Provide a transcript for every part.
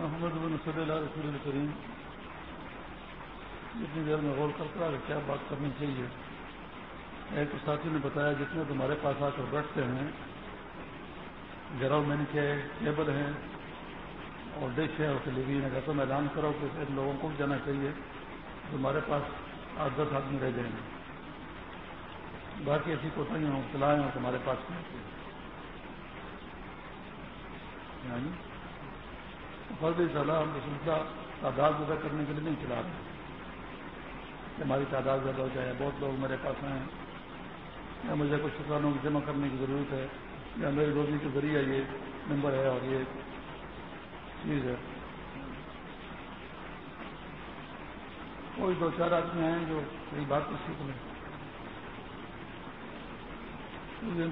محمد بن صلی اللہ رسول الکریم۔ جتنی دیر میں غور کرتا ہے کیا بات کرنی چاہیے۔ ایک ساتھی نے بتایا، جتنے تمہارے پاس آ کر بیٹھتے ہیں گرو مین کے ٹیبل ہیں اور ڈش ہے اور ٹیلی ویژن اگر تو اعلان کرو کہ ان لوگوں کو بھی جانا چاہیے۔ تمہارے پاس آٹھ دس آدمی رہ جائیں۔ گے باقی ایسی کوتاہیاں ہوں چلائیں اور تمہارے پاس نہیں یعنی فرض صلاح ہم سلسلہ تعداد زیادہ کرنے کے لیے نہیں چلا رہے کہ ہماری تعداد زیادہ ہو جائے، بہت لوگ میرے پاس ہیں۔ یا مجھے کچھ شکرانوں کی جمع کرنے کی ضرورت ہے۔ یا میری روزی کے ذریعہ یہ نمبر ہے اور یہ چیز ہے۔ کوئی دو چار آدمی ہیں جو کئی بات کو سیکھ لیں۔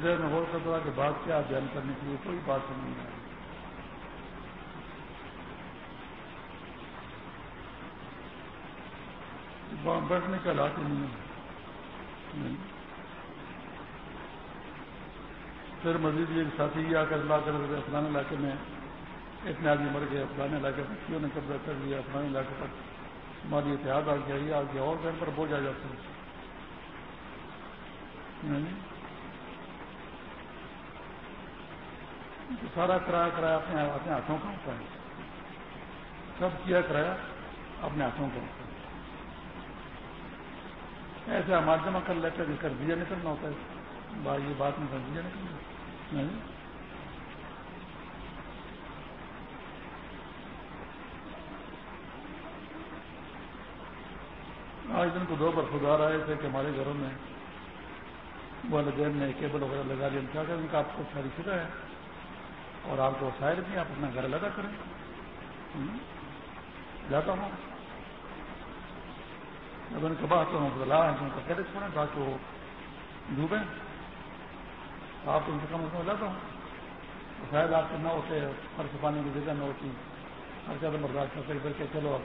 دیر میں ہو سکتا کہ بات کیا بیان کرنے کے لیے کوئی بات نہیں ہے۔ بیٹھنے کا حالات نہیں ہے۔ پھر مزید یہ ساتھی یہ آ کر لا کر فلانے علاقے میں اتنے آدمی مر گئے فلانے علاقے میں کیوں نے قبضہ کر لیا؟ فلانے علاقے پر ہماری اتحاد آ گیا، یہ آ گیا، اور گھر پر بوجھ آ جاتا ہے۔ سارا کرایہ کرایہ اپنے اپنے ہاتھوں کا ہوتا ہے سب کیا کرایہ اپنے ہاتھوں کا ہوتا ہے ایسے ہمارا جمع کر لیتے ہیں، کر دیا نکلنا ہوتا ہے۔ یہ بات میں کر دیا نکلنا آج دن کو دو پر خدا رہے تھے کہ ہمارے گھروں میں والدین نے کیبل وغیرہ لگا دیا۔ کیا کہ ان کا آپ کو ساری فکر ہے۔ اور آپ کو شاید بھی، آپ اپنا گھر لگا کریں۔ جاتا ہوں۔ جب ان کے بعد تو بدلا ہے ان کا کہتے چھوڑیں تاکہ وہ ڈوبیں آپ ان سے کم از کم لاتا ہوں تو شاید آپ کے نہ ہوتے خرچ پانے کی جگہ نہ ہوتی ہر زیادہ برداشت کرتے کر کے چلو اب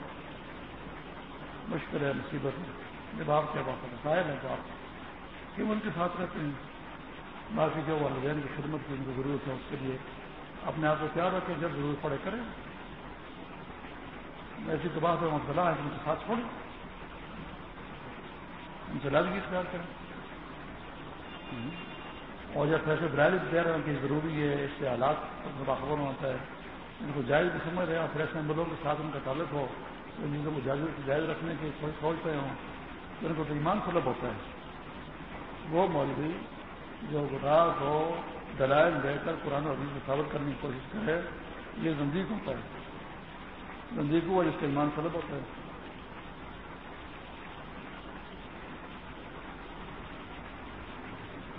مشکل ہے مصیبت ہے جب آپ کیا بات ہے شاید ہے تو آپ کیوں ان کے ساتھ رہتے ہیں باقی جو والدین کی خدمت کی ان کو ضرورت ہے اس کے لیے اپنے آپ کو تیار رکھیں جب ضرورت پڑے کریں ایسی تو بات ہے مسئلہ ہے ان کے ساتھ چھوڑیں ان سے لازمی اختیار کریں۔ اور جب پیسے برائے دے رہے ہیں کہ ضروری ہے، اس سے حالات باخبر ہوتا ہے ان کو جائز بھی سمجھ رہے ہیں، اور پریس ممبروں کے ساتھ ان کا تعلق ہو ان چیزوں کو جائز رکھنے کی سوچ رہے ہوں۔ تو ان کو تو ایمان سلب ہوتا ہے۔ وہ مولوی جو گراس ہو دلائل دے کر قرآن حدیث میں ثابت کرنے کی کوشش کرے، یہ زندگی ہوتا ہے زندگی کو جس کا ایمان سلب ہوتا ہے۔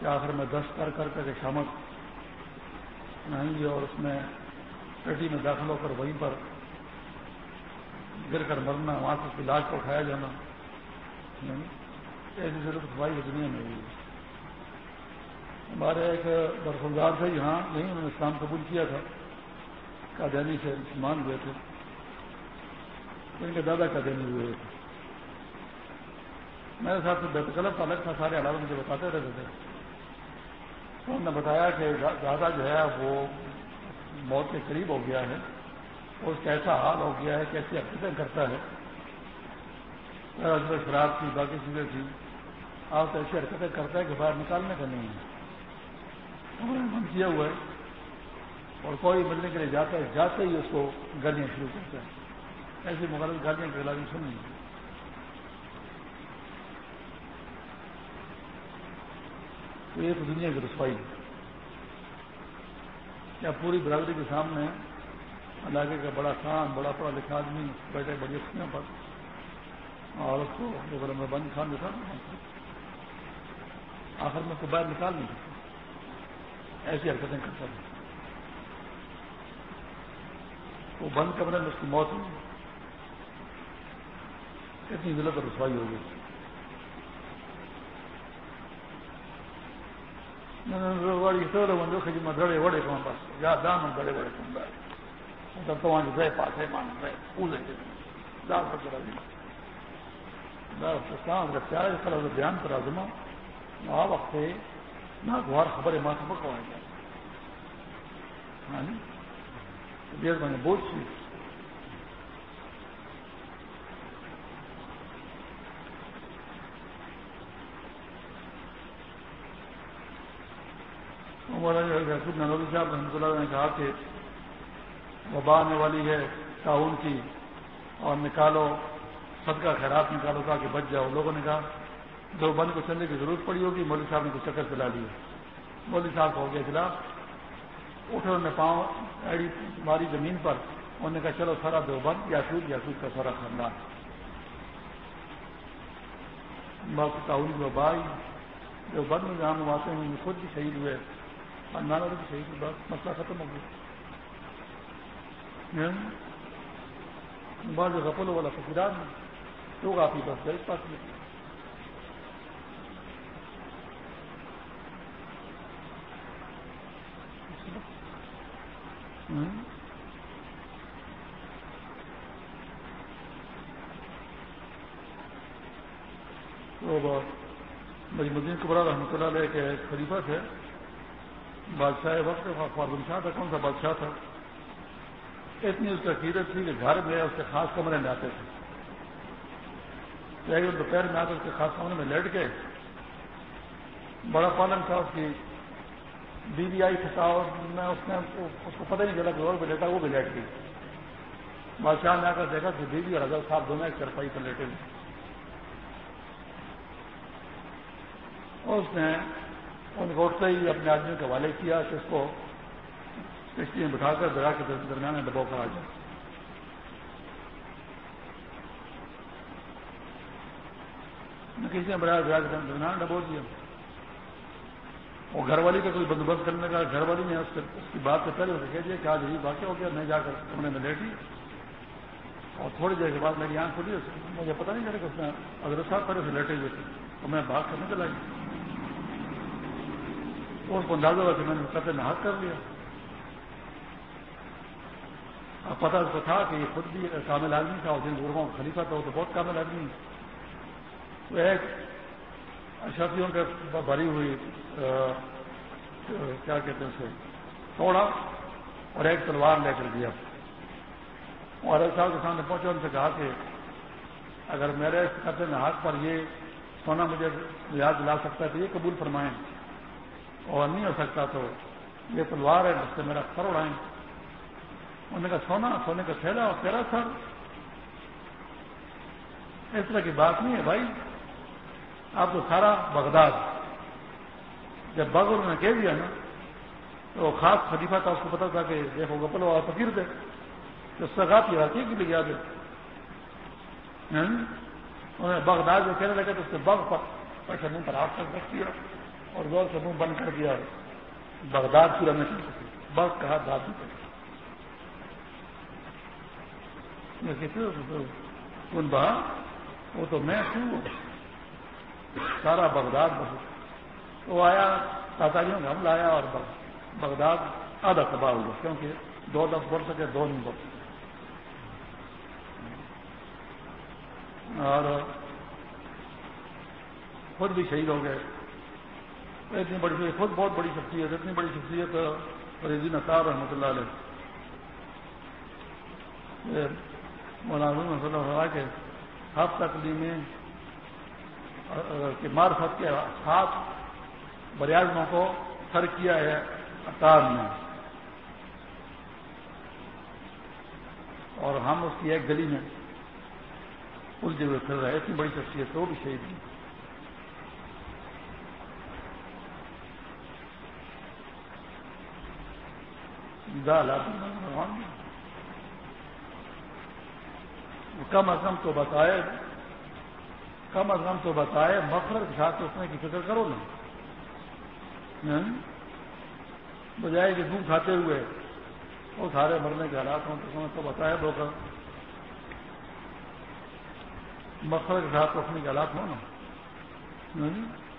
کہ آخر میں دست کر کر کے شامت نہیں گی اور اس میں ٹٹی میں داخل ہو کر وہیں پر گر کر مرنا، وہاں سے اس علاج کو اٹھایا جانا۔ ایسی ضرورت دوائی کی دنیا میں ہوئی ہمارے ایک برفدار تھے، یہاں نہیں، انہوں نے اسلام قبول کیا تھا۔ قادیانی سے مسلمان ہوئے تھے۔ ان کے دادا قادیانی ہوئے تھے۔ میرے ساتھ بیت غلط الگ تھا، سارے حالات مجھے بتاتے رہتے تھے۔ انہوں نے بتایا کہ دادا جو ہے وہ موت کے قریب ہو گیا ہے اس کا ایسا حال ہو گیا ہے کہ ایسی کرتا ہے۔ شراب تھی باقی چیزیں تھیں۔ آپ تو ایسی حرکتیں کرتا ہے کہ باہر نکالنے کا نہیں ہے۔ من کیا ہوا ہے؟ اور کوئی ملنے کے لیے جاتا ہے، جاتے ہی اس کو گالیاں شروع کرتا ہے ایسی مغرب گالیاں کے علاج سنیں تو یہ تو دنیا کی رسوائی ہے۔ کیا پوری برادری کے سامنے علاقے کا بڑا خان، بڑا پڑھا لکھا آدمی بیٹھے بڑی اچھیاں پر۔ اور اس کو میں بند خان دکھا آخر میں اس کو باہر نکال نہیں سکتا۔ ایسی حرکتیں کرتا تھا وہ بند کمرے میں اس کی موت ہوئی۔ اتنی ضلع پر رسوائی ہو گئی دڑے بس یا بیان کرا دما آ نہ خبر ہے دیر میں نے بوجھ صاحب رحمۃ اللہ نے کہا کہ وبا آنے والی ہے تعاون کی اور نکالو، صدقہ، خیرات نکالو تاکہ بچ جاؤ۔ لوگوں نے کہا دو بند کو چلنے کی ضرورت پڑی ہوگی، مولوی صاحب نے کچھ چکر چلا لیا مولوی صاحب کو ہو گیا خلاف۔ اٹھے انہوں نے پاؤں ایڑی ماری زمین پر۔ انہوں نے کہا، چلو سارا دو بند یا سود یا سود کا سارا خاندان۔ بس تعاون کی وبا آئی جو بند میں جہاں آتے ہیں خود بھی شہید ہوئے۔ خاندان والے بھی شہید ہوئے بس مسئلہ ختم ہو گیا۔ ہاں؟ بعض غفل والا فکران لوگ آپ ہی بس گئے، اس پاس میں ہاں؟ مجمدین قبرا رحمۃ اللہ علیہ کے خلیفہ تھے۔ بادشاہ وقت فارون شاہ تھا، کون سا بادشاہ تھا؟ اتنی اس کی عقیدت تھی کہ گھر میں اس کے خاص کمرے میں آتے تھے۔ دوپہر میں آتے اس کے خاص کمرے میں لیٹ کے بڑا پالن تھا اس کی۔ بیوی آئی اور میں اس نے اس کو پتہ نہیں چلا کہ اور بھی لیٹا، وہ بھی لیٹ گئی۔ بادشاہ نے آ کر دیکھا کہ بیوی اور حضرت صاحب دونوں ایک چرپائی پر لیٹے۔ ہوئے اس نے ان کو اٹھتے ہی اپنے آدمی کے حوالے کیا کہ اس کو کشتی میں بٹھا کر درا کے درمیان میں دباؤ کر آ جائے۔ کسی نے بڑا درا کے درمیان ڈبو دیا وہ گھر والی کا کوئی بندوبست کرنے کا گھر والی نے اس کی بات سے پہلے کہہ دیا کہ آج یہی واقعہ ہو گیا، میں جا کر کمرے میں لیٹی۔ اور تھوڑی دیر کے بعد میری آنکھ کھلی مجھے پتا نہیں چلے کہ اس میں اگر صاحب پہلے سے لیٹے ہوئے تھے، تو میں بات کرنے چلا گیا اس کو اندازہ ہوا کہ میں نے قتل نہ کر لیا؟ اب پتا اس کو تھا کہ یہ خود بھی کامل آدمی تھا اور جن بزرگوں کا خلیفہ تھا وہ تو بہت کامل آدمی وہ ایک اشرفیوں کے بھری ہوئی کیا کہتے ہیں اسے توڑا اور ایک تلوار لے کر دیا اور ایک صاحب کے سامنے پہنچے ان سے کہا کہ اگر میرے قتل ہاتھ پر یہ سونا مجھے یاد دلا سکتا ہے تو یہ قبول فرمائیں۔ اور نہیں ہو سکتا تو یہ تلوار ہے جس سے میرا سر اڑائیں۔ انہوں نے کہا، سونا، سونے کا تھیلا اور تیرا سر۔ اس طرح کی بات نہیں ہے بھائی۔ آپ تو سارا بغداد۔ جب بغ انہوں نے کہہ دیا نا، تو خاص خلیفہ تھا، اس کو پتا تھا کہ دیکھو گپل اور فقیر تھے۔ تو سگاتی آتی ہے کہ لے یاد ہے انہوں نے بغداد جو کہنے لگے تو اس نے بغ پر پیسہ پر ہاتھ تک رکھ دیا۔ اور زور سے منہ بند کر دیا، بغداد پورا میں بغ کہا دادی کن بہا؟ وہ تو میں ہوں۔ سارا بغداد بہت وہ آیا، تاتاریوں کا حملہ آیا اور بغداد آدھا تباہ ہوا کیونکہ دو لفظ بڑھ سکے، دو نہیں بڑھ سکے۔ اور خود بھی شہید ہو گئے۔ اتنی بڑی خود بہت بڑی شخصیت، اتنی بڑی شخصیت فریضی نصاب رحمۃ اللہ علیہ۔ مولانا صلی اللہ کے ہف تکلیمیں کہ مارفت کے ساتھ بریازموں کو سر کیا ہے اطار میں۔ اور ہم اس کی ایک گلی میں اس جگہ پھر رہے، اتنی بڑی شخصیت وہ بھی شہید ہوئی۔ کم از کم تو بتائے، کم از کم تو بتائے مفرت کے ساتھ اٹھنے کی فکر کرو نا۔ ہاں؟ بجائے کہ دودھ کھاتے ہوئے وہ سارے مرنے کے حالات ہوں تو تو بتایا دو کا کے ساتھ رکھنے کے حالات ہوں نا۔ ہاں؟